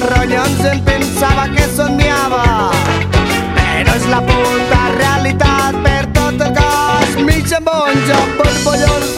ronyons em pensava que somiava. Però és la puta realitat per tot el cos. Mig en bonja, borbollons,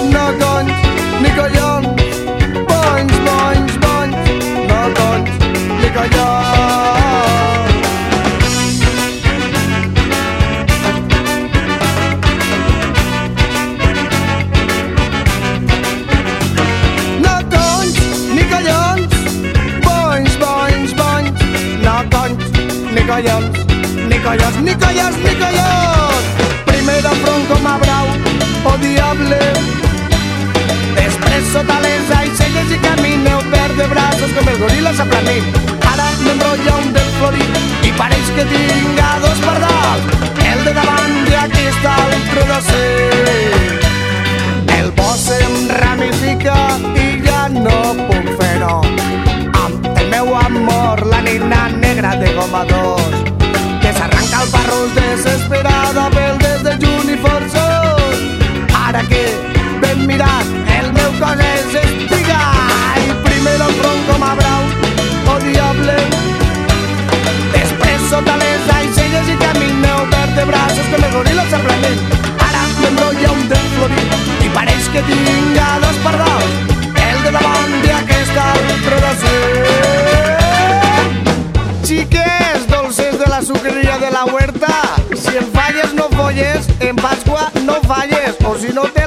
collons, ni collons, ni collons, ni collons. Primer de front com a brau, o diable, després sota les aixelles i camineu per de braços com el goril·la s'aplanint. Ara m'enrotlla un del florit i pareix que tinc a dos per dalt. El de davant i aquí està l'altre de ser. El bosc em ramifica i parrus desesperada pel des de juny forçós. Ara que ben mirat, el meu cos és espiga i primer el front com a brau, o diable. Després sota les aixelles i camineu verd de braços com el goril·la s'aplanent. Ara m'enrotlla un del florit i pareix que tinc a dos per la huerta, si em falles no folles, en Pasqua no falles, o si no te